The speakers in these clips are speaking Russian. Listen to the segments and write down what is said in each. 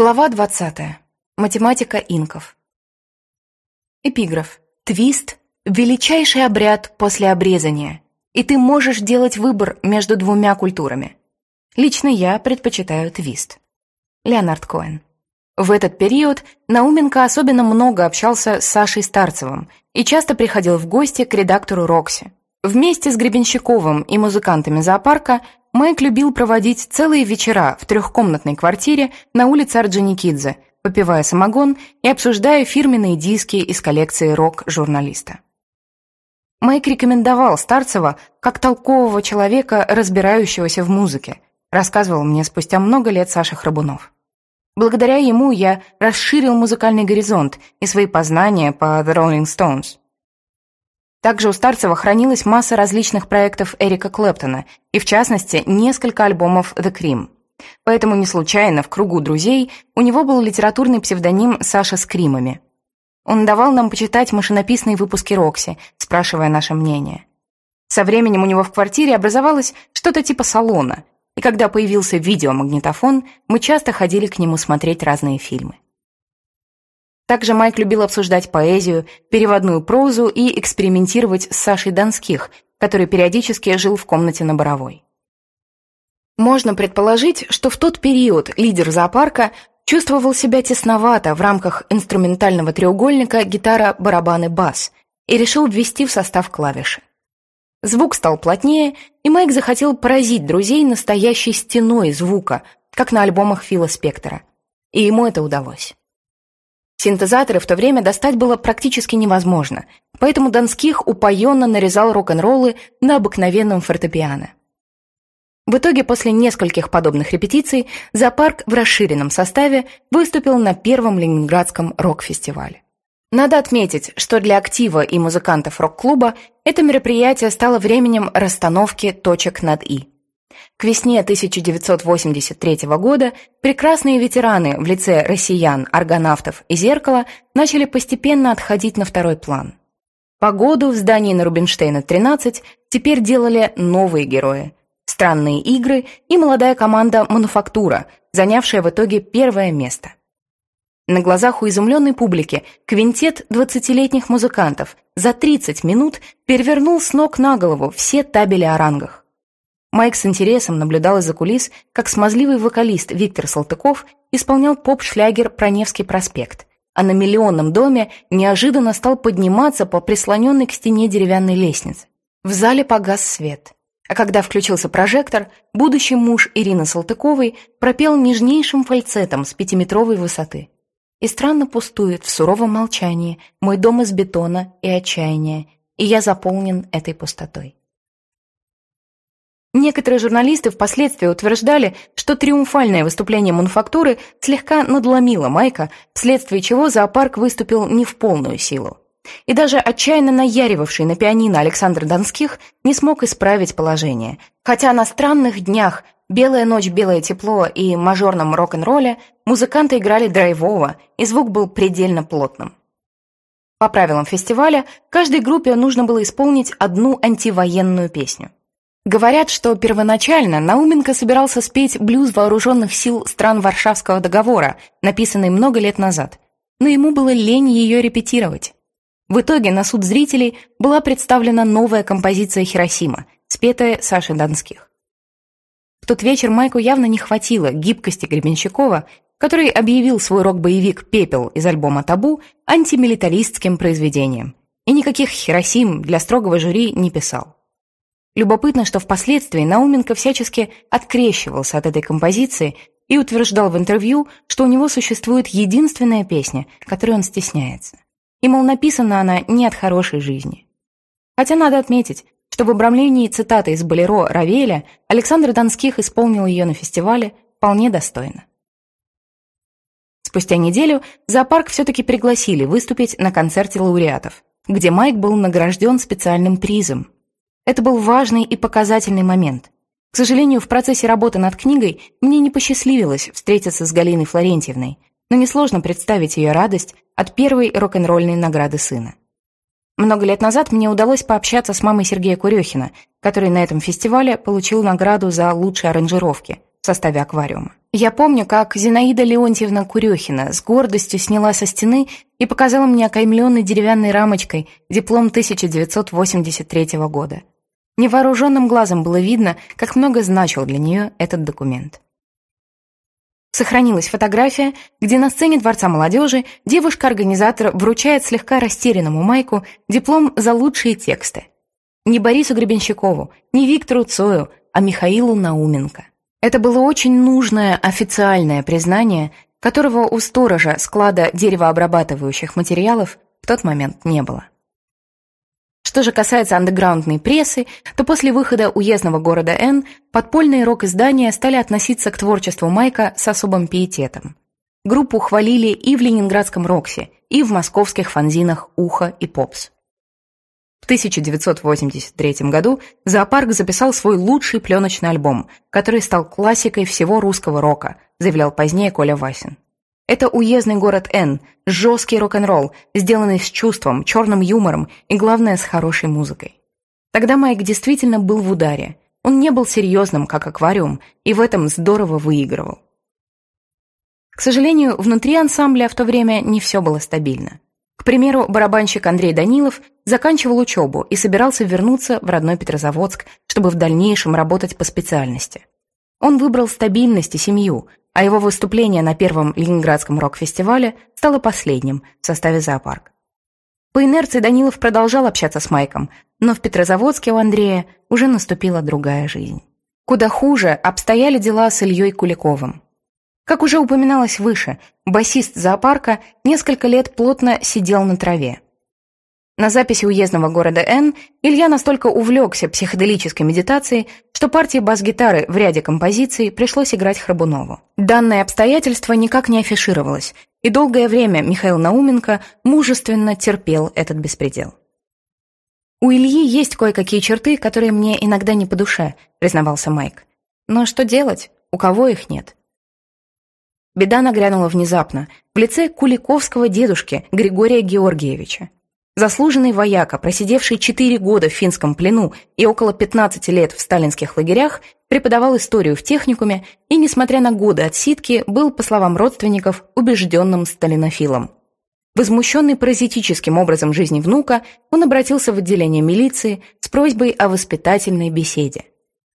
Глава 20. Математика инков. Эпиграф. Твист – величайший обряд после обрезания, и ты можешь делать выбор между двумя культурами. Лично я предпочитаю твист. Леонард Коэн. В этот период Науменко особенно много общался с Сашей Старцевым и часто приходил в гости к редактору Рокси. Вместе с Гребенщиковым и музыкантами зоопарка Майк любил проводить целые вечера в трехкомнатной квартире на улице Орджоникидзе, попивая самогон и обсуждая фирменные диски из коллекции рок-журналиста. Майк рекомендовал Старцева как толкового человека, разбирающегося в музыке, рассказывал мне спустя много лет Саша Храбунов. Благодаря ему я расширил музыкальный горизонт и свои познания по The Rolling Stones. Также у Старцева хранилась масса различных проектов Эрика Клэптона, и в частности, несколько альбомов The Cream. Поэтому не случайно в кругу друзей у него был литературный псевдоним Саша с Кримами. Он давал нам почитать машинописные выпуски Рокси, спрашивая наше мнение. Со временем у него в квартире образовалось что-то типа салона, и когда появился видеомагнитофон, мы часто ходили к нему смотреть разные фильмы. Также Майк любил обсуждать поэзию, переводную прозу и экспериментировать с Сашей Донских, который периодически жил в комнате на Боровой. Можно предположить, что в тот период лидер зоопарка чувствовал себя тесновато в рамках инструментального треугольника гитара, барабаны, бас и решил ввести в состав клавиши. Звук стал плотнее, и Майк захотел поразить друзей настоящей стеной звука, как на альбомах Фила Спектора. И ему это удалось. Синтезаторы в то время достать было практически невозможно, поэтому Донских упоенно нарезал рок-н-роллы на обыкновенном фортепиано. В итоге, после нескольких подобных репетиций, зоопарк в расширенном составе выступил на первом ленинградском рок-фестивале. Надо отметить, что для актива и музыкантов рок-клуба это мероприятие стало временем расстановки точек над «и». К весне 1983 года прекрасные ветераны в лице россиян, аргонавтов и зеркала начали постепенно отходить на второй план. Погоду в здании на Рубинштейна 13 теперь делали новые герои. Странные игры и молодая команда «Мануфактура», занявшая в итоге первое место. На глазах у изумленной публики квинтет 20-летних музыкантов за 30 минут перевернул с ног на голову все табели о рангах. Майк с интересом наблюдал из-за кулис, как смазливый вокалист Виктор Салтыков исполнял поп-шлягер про Невский проспект, а на миллионном доме неожиданно стал подниматься по прислоненной к стене деревянной лестнице. В зале погас свет. А когда включился прожектор, будущий муж Ирины Салтыковой пропел нежнейшим фальцетом с пятиметровой высоты. И странно пустует в суровом молчании мой дом из бетона и отчаяния, и я заполнен этой пустотой. Некоторые журналисты впоследствии утверждали, что триумфальное выступление мануфактуры слегка надломило Майка, вследствие чего зоопарк выступил не в полную силу. И даже отчаянно наяривавший на пианино Александр Донских не смог исправить положение. Хотя на странных днях «Белая ночь, белое тепло» и мажорном рок-н-ролле музыканты играли драйвово, и звук был предельно плотным. По правилам фестиваля, каждой группе нужно было исполнить одну антивоенную песню. Говорят, что первоначально Науменко собирался спеть блюз вооруженных сил стран Варшавского договора, написанный много лет назад, но ему было лень ее репетировать. В итоге на суд зрителей была представлена новая композиция «Хиросима», спетая Сашей Донских. В тот вечер Майку явно не хватило гибкости Гребенщикова, который объявил свой рок-боевик «Пепел» из альбома «Табу» антимилитаристским произведением, и никаких «Хиросим» для строгого жюри не писал. Любопытно, что впоследствии Науменко всячески открещивался от этой композиции и утверждал в интервью, что у него существует единственная песня, которой он стесняется. И, мол, написана она не от хорошей жизни. Хотя надо отметить, что в обрамлении цитаты из «Болеро» Равеля Александр Донских исполнил ее на фестивале вполне достойно. Спустя неделю зоопарк все-таки пригласили выступить на концерте лауреатов, где Майк был награжден специальным призом – это был важный и показательный момент. К сожалению, в процессе работы над книгой мне не посчастливилось встретиться с Галиной Флорентьевной, но несложно представить ее радость от первой рок-н-ролльной награды сына. Много лет назад мне удалось пообщаться с мамой Сергея Курехина, который на этом фестивале получил награду за лучшие аранжировки, в составе аквариума. Я помню, как Зинаида Леонтьевна Курехина с гордостью сняла со стены и показала мне окаймленный деревянной рамочкой диплом 1983 года. Невооруженным глазом было видно, как много значил для нее этот документ. Сохранилась фотография, где на сцене Дворца молодежи девушка-организатор вручает слегка растерянному Майку диплом за лучшие тексты. Не Борису Гребенщикову, не Виктору Цою, а Михаилу Науменко. Это было очень нужное официальное признание, которого у сторожа склада деревообрабатывающих материалов в тот момент не было. Что же касается андеграундной прессы, то после выхода уездного города Н подпольные рок-издания стали относиться к творчеству Майка с особым пиететом. Группу хвалили и в ленинградском «Роксе», и в московских фанзинах «Ухо» и «Попс». В 1983 году зоопарк записал свой лучший пленочный альбом, который стал классикой всего русского рока, заявлял позднее Коля Васин. Это уездный город Н, жесткий рок-н-ролл, сделанный с чувством, черным юмором и, главное, с хорошей музыкой. Тогда Майк действительно был в ударе. Он не был серьезным, как аквариум, и в этом здорово выигрывал. К сожалению, внутри ансамбля в то время не все было стабильно. К примеру, барабанщик Андрей Данилов заканчивал учебу и собирался вернуться в родной Петрозаводск, чтобы в дальнейшем работать по специальности. Он выбрал стабильность и семью, а его выступление на первом Ленинградском рок-фестивале стало последним в составе зоопарк. По инерции Данилов продолжал общаться с Майком, но в Петрозаводске у Андрея уже наступила другая жизнь. Куда хуже обстояли дела с Ильей Куликовым. Как уже упоминалось выше, басист зоопарка несколько лет плотно сидел на траве. На записи уездного города Н Илья настолько увлекся психоделической медитацией, что партии бас-гитары в ряде композиций пришлось играть Храбунову. Данное обстоятельство никак не афишировалось, и долгое время Михаил Науменко мужественно терпел этот беспредел. «У Ильи есть кое-какие черты, которые мне иногда не по душе», признавался Майк. «Но что делать? У кого их нет?» Беда нагрянула внезапно, в лице Куликовского дедушки Григория Георгиевича. Заслуженный вояка, просидевший 4 года в финском плену и около 15 лет в сталинских лагерях, преподавал историю в техникуме и, несмотря на годы отсидки, был, по словам родственников, убежденным сталинофилом. Возмущенный паразитическим образом жизни внука, он обратился в отделение милиции с просьбой о воспитательной беседе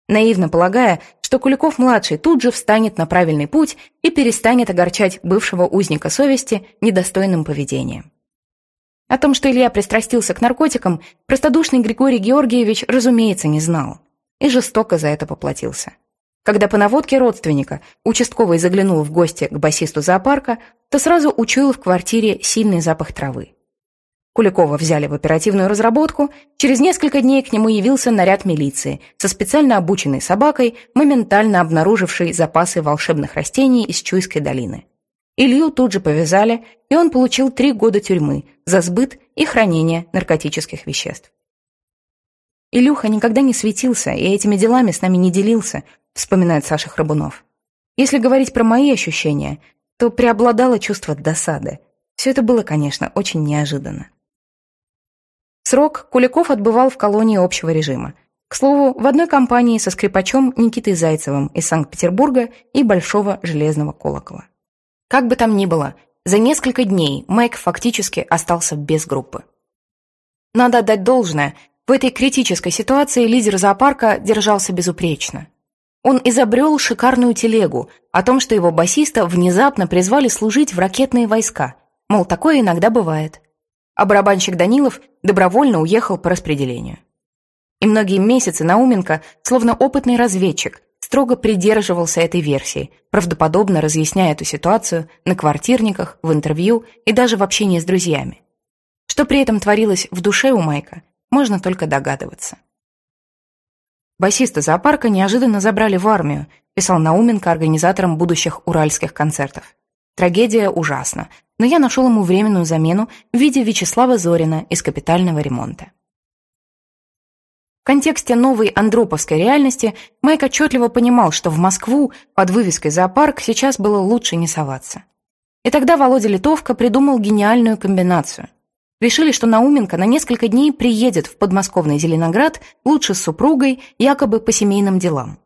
наивно полагая, что Куликов-младший тут же встанет на правильный путь и перестанет огорчать бывшего узника совести недостойным поведением. О том, что Илья пристрастился к наркотикам, простодушный Григорий Георгиевич, разумеется, не знал и жестоко за это поплатился. Когда по наводке родственника участковый заглянул в гости к басисту зоопарка, то сразу учуял в квартире сильный запах травы. Куликова взяли в оперативную разработку, через несколько дней к нему явился наряд милиции со специально обученной собакой, моментально обнаружившей запасы волшебных растений из Чуйской долины. Илью тут же повязали, и он получил три года тюрьмы за сбыт и хранение наркотических веществ. Илюха никогда не светился и этими делами с нами не делился, вспоминает Саша Храбунов. Если говорить про мои ощущения, то преобладало чувство досады. Все это было, конечно, очень неожиданно. Срок Куликов отбывал в колонии общего режима. К слову, в одной компании со скрипачом Никитой Зайцевым из Санкт-Петербурга и Большого Железного Колокола. Как бы там ни было, за несколько дней Майк фактически остался без группы. Надо отдать должное, в этой критической ситуации лидер зоопарка держался безупречно. Он изобрел шикарную телегу о том, что его басиста внезапно призвали служить в ракетные войска, мол, такое иногда бывает а барабанщик Данилов добровольно уехал по распределению. И многие месяцы Науменко, словно опытный разведчик, строго придерживался этой версии, правдоподобно разъясняя эту ситуацию на квартирниках, в интервью и даже в общении с друзьями. Что при этом творилось в душе у Майка, можно только догадываться. Басиста зоопарка неожиданно забрали в армию, писал Науменко организаторам будущих уральских концертов. Трагедия ужасна, но я нашел ему временную замену в виде Вячеслава Зорина из капитального ремонта. В контексте новой андроповской реальности Майк отчетливо понимал, что в Москву под вывеской «Зоопарк» сейчас было лучше не соваться. И тогда Володя Литовка придумал гениальную комбинацию. Решили, что Науменко на несколько дней приедет в подмосковный Зеленоград лучше с супругой, якобы по семейным делам.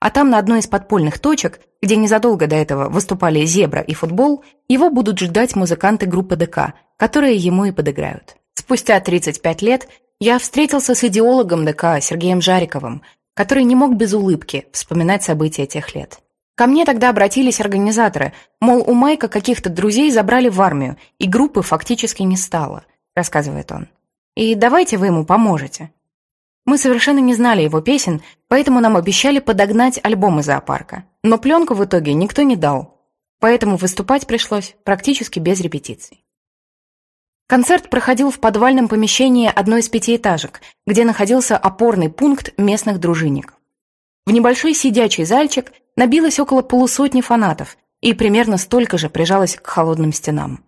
а там на одной из подпольных точек, где незадолго до этого выступали «Зебра» и «Футбол», его будут ждать музыканты группы ДК, которые ему и подыграют. Спустя 35 лет я встретился с идеологом ДК Сергеем Жариковым, который не мог без улыбки вспоминать события тех лет. Ко мне тогда обратились организаторы, мол, у Майка каких-то друзей забрали в армию, и группы фактически не стало, рассказывает он. И давайте вы ему поможете. Мы совершенно не знали его песен, поэтому нам обещали подогнать альбом из зоопарка. Но пленку в итоге никто не дал, поэтому выступать пришлось практически без репетиций. Концерт проходил в подвальном помещении одной из пятиэтажек, где находился опорный пункт местных дружинников. В небольшой сидячий зальчик набилось около полусотни фанатов и примерно столько же прижалось к холодным стенам.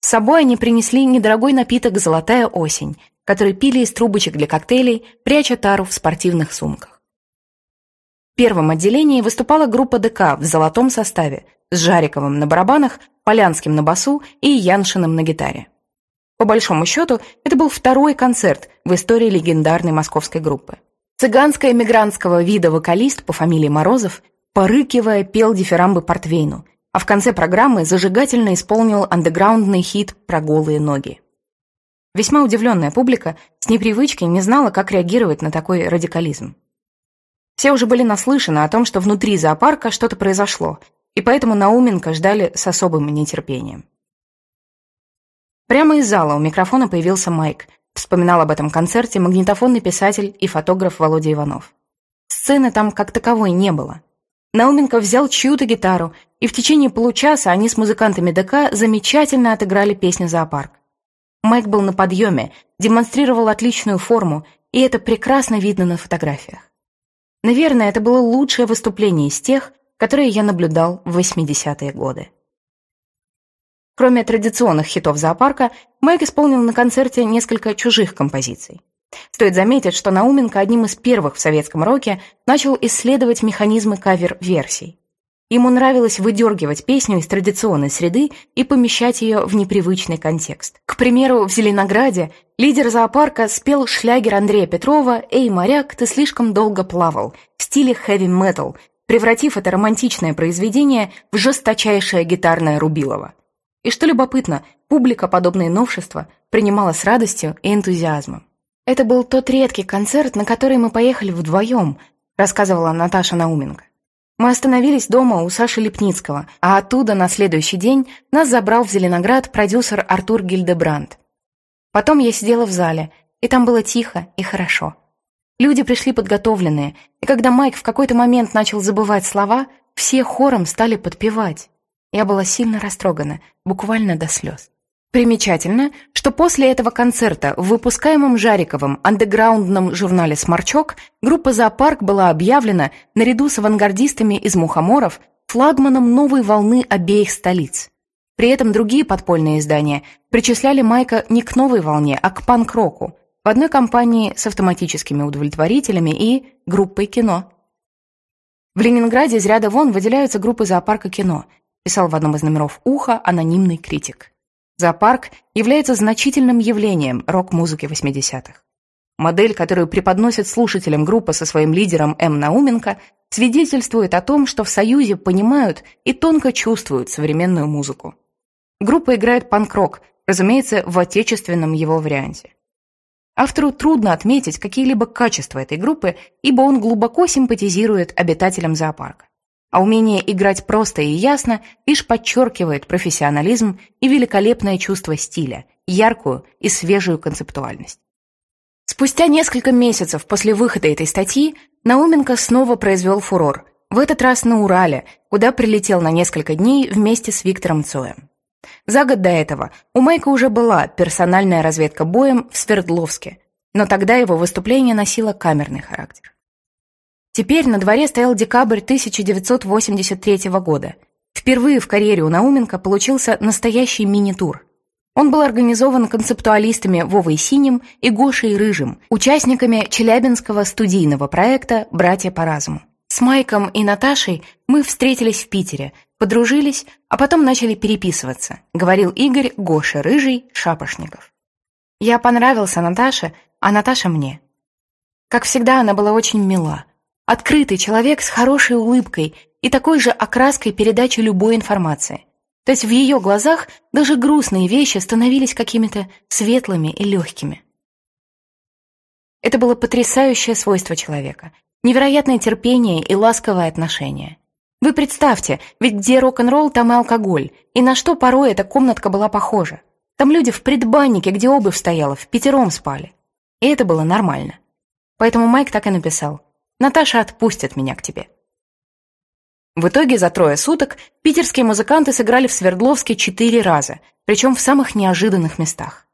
С собой они принесли недорогой напиток «Золотая осень», который пили из трубочек для коктейлей, пряча тару в спортивных сумках. В первом отделении выступала группа ДК в золотом составе с Жариковым на барабанах, Полянским на басу и Яншиным на гитаре. По большому счету, это был второй концерт в истории легендарной московской группы. Цыганско-эмигрантского вида вокалист по фамилии Морозов, порыкивая, пел дифирамбы Портвейну, а в конце программы зажигательно исполнил андеграундный хит про голые ноги. Весьма удивленная публика с непривычки не знала, как реагировать на такой радикализм. Все уже были наслышаны о том, что внутри зоопарка что-то произошло, и поэтому Науменко ждали с особым нетерпением. Прямо из зала у микрофона появился Майк, вспоминал об этом концерте магнитофонный писатель и фотограф Володя Иванов. Сцены там как таковой не было. Науменко взял чью-то гитару, и в течение получаса они с музыкантами ДК замечательно отыграли песню «Зоопарк». Майк был на подъеме, демонстрировал отличную форму, и это прекрасно видно на фотографиях. Наверное, это было лучшее выступление из тех, которые я наблюдал в 80-е годы. Кроме традиционных хитов зоопарка, Майк исполнил на концерте несколько чужих композиций. Стоит заметить, что Науменко одним из первых в советском роке начал исследовать механизмы кавер-версий. Ему нравилось выдергивать песню из традиционной среды и помещать ее в непривычный контекст. К примеру, в «Зеленограде» лидер зоопарка спел шлягер Андрея Петрова «Эй, моряк, ты слишком долго плавал» в стиле хэви-метал, превратив это романтичное произведение в жесточайшее гитарное рубилово. И что любопытно, публика подобные новшества принимала с радостью и энтузиазмом. «Это был тот редкий концерт, на который мы поехали вдвоем», рассказывала Наташа Науменко. Мы остановились дома у Саши Лепницкого, а оттуда на следующий день нас забрал в Зеленоград продюсер Артур Гильдебранд. Потом я сидела в зале, и там было тихо и хорошо. Люди пришли подготовленные, и когда Майк в какой-то момент начал забывать слова, все хором стали подпевать. Я была сильно растрогана, буквально до слез. Примечательно, что после этого концерта в выпускаемом Жариковым андеграундном журнале «Сморчок» группа «Зоопарк» была объявлена, наряду с авангардистами из «Мухоморов», флагманом новой волны обеих столиц. При этом другие подпольные издания причисляли Майка не к новой волне, а к панк-року, в одной компании с автоматическими удовлетворителями и группой кино. В Ленинграде из ряда вон выделяются группы зоопарка кино, писал в одном из номеров «Ухо» анонимный критик. Зоопарк является значительным явлением рок-музыки 80-х. Модель, которую преподносит слушателям группа со своим лидером М. Науменко, свидетельствует о том, что в Союзе понимают и тонко чувствуют современную музыку. Группа играет панк-рок, разумеется, в отечественном его варианте. Автору трудно отметить какие-либо качества этой группы, ибо он глубоко симпатизирует обитателям зоопарка а умение играть просто и ясно лишь подчеркивает профессионализм и великолепное чувство стиля, яркую и свежую концептуальность. Спустя несколько месяцев после выхода этой статьи Науменко снова произвел фурор, в этот раз на Урале, куда прилетел на несколько дней вместе с Виктором Цоем. За год до этого у Майка уже была персональная разведка боем в Свердловске, но тогда его выступление носило камерный характер. Теперь на дворе стоял декабрь 1983 года. Впервые в карьере у Науменко получился настоящий мини-тур. Он был организован концептуалистами Вовой Синим и Гошей Рыжим, участниками челябинского студийного проекта «Братья по разуму». С Майком и Наташей мы встретились в Питере, подружились, а потом начали переписываться, говорил Игорь Гоша Рыжий Шапошников. Я понравился Наташе, а Наташа мне. Как всегда, она была очень мила. Открытый человек с хорошей улыбкой и такой же окраской передачи любой информации. То есть в ее глазах даже грустные вещи становились какими-то светлыми и легкими. Это было потрясающее свойство человека, невероятное терпение и ласковое отношение. Вы представьте, ведь где рок-н-ролл, там и алкоголь, и на что порой эта комнатка была похожа. Там люди в предбаннике, где обувь стояла, в пятером спали. И это было нормально. Поэтому Майк так и написал. «Наташа отпустит меня к тебе». В итоге за трое суток питерские музыканты сыграли в Свердловске четыре раза, причем в самых неожиданных местах.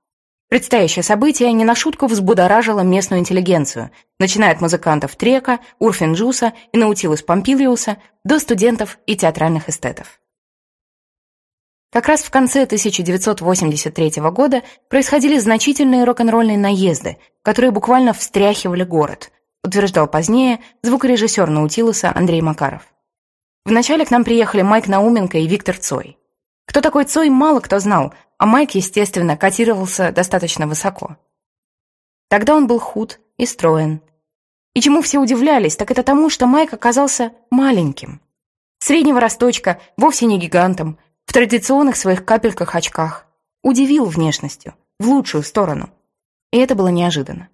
Предстоящее событие не на шутку взбудоражило местную интеллигенцию, начиная от музыкантов Трека, Урфинджуса и Наутилус Помпилиуса до студентов и театральных эстетов. Как раз в конце 1983 года происходили значительные рок-н-ролльные наезды, которые буквально встряхивали город, утверждал позднее звукорежиссер Наутилуса Андрей Макаров. Вначале к нам приехали Майк Науменко и Виктор Цой. Кто такой Цой, мало кто знал, а Майк, естественно, котировался достаточно высоко. Тогда он был худ и строен. И чему все удивлялись, так это тому, что Майк оказался маленьким. Среднего росточка, вовсе не гигантом – в традиционных своих капельках-очках. Удивил внешностью, в лучшую сторону. И это было неожиданно.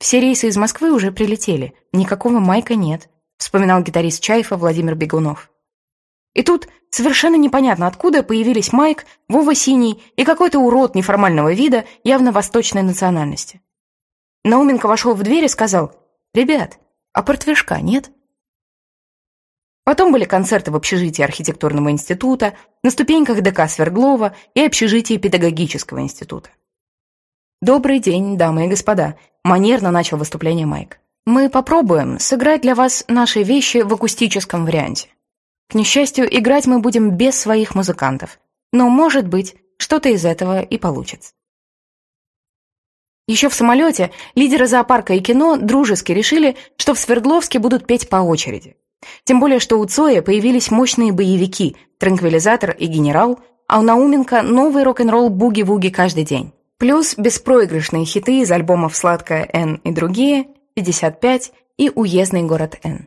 Все рейсы из Москвы уже прилетели, никакого Майка нет, вспоминал гитарист Чайфа Владимир Бегунов. И тут совершенно непонятно, откуда появились Майк, Вова Синий и какой-то урод неформального вида, явно восточной национальности. Науменко вошел в дверь и сказал, «Ребят, а портвишка нет?» Потом были концерты в общежитии архитектурного института, на ступеньках ДК Свердлова и общежитии педагогического института. «Добрый день, дамы и господа», — манерно начал выступление Майк. «Мы попробуем сыграть для вас наши вещи в акустическом варианте. К несчастью, играть мы будем без своих музыкантов, но, может быть, что-то из этого и получится». Еще в самолете лидеры зоопарка и кино дружески решили, что в Свердловске будут петь по очереди. Тем более, что у Цоя появились мощные боевики «Транквилизатор» и «Генерал», а у Науменко новый рок-н-ролл «Буги-вуги» каждый день. Плюс беспроигрышные хиты из альбомов «Сладкая Н» и другие, «55» и «Уездный город Н».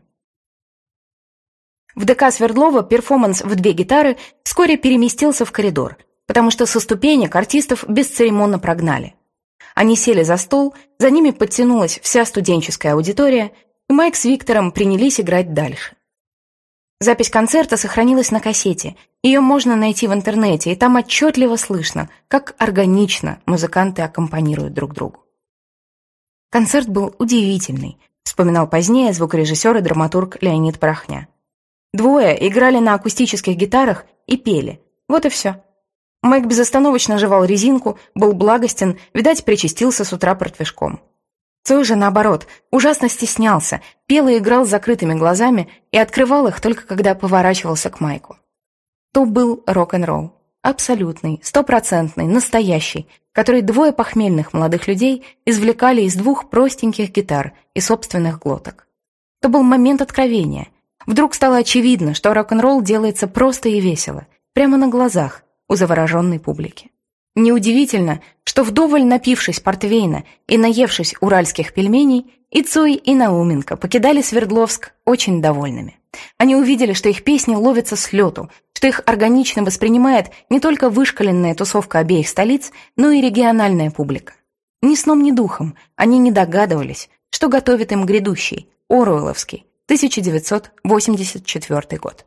В ДК Свердлова перформанс в две гитары вскоре переместился в коридор, потому что со ступенек артистов бесцеремонно прогнали. Они сели за стол, за ними подтянулась вся студенческая аудитория, и Майк с Виктором принялись играть дальше. Запись концерта сохранилась на кассете. Ее можно найти в интернете, и там отчетливо слышно, как органично музыканты аккомпанируют друг другу. Концерт был удивительный, вспоминал позднее звукорежиссер и драматург Леонид Порохня. Двое играли на акустических гитарах и пели. Вот и все. Майк безостановочно жевал резинку, был благостен, видать, причастился с утра портвишком. Цой же, наоборот, ужасно стеснялся, пел и играл с закрытыми глазами и открывал их только когда поворачивался к Майку. То был рок-н-ролл. Абсолютный, стопроцентный, настоящий, который двое похмельных молодых людей извлекали из двух простеньких гитар и собственных глоток. То был момент откровения. Вдруг стало очевидно, что рок-н-ролл делается просто и весело, прямо на глазах у завороженной публики. Неудивительно, что вдоволь напившись портвейна и наевшись уральских пельменей, и Цой, и Науменко покидали Свердловск очень довольными. Они увидели, что их песни ловятся с лету, что их органично воспринимает не только вышкаленная тусовка обеих столиц, но и региональная публика. Ни сном, ни духом они не догадывались, что готовит им грядущий, Оруэлловский, 1984 год.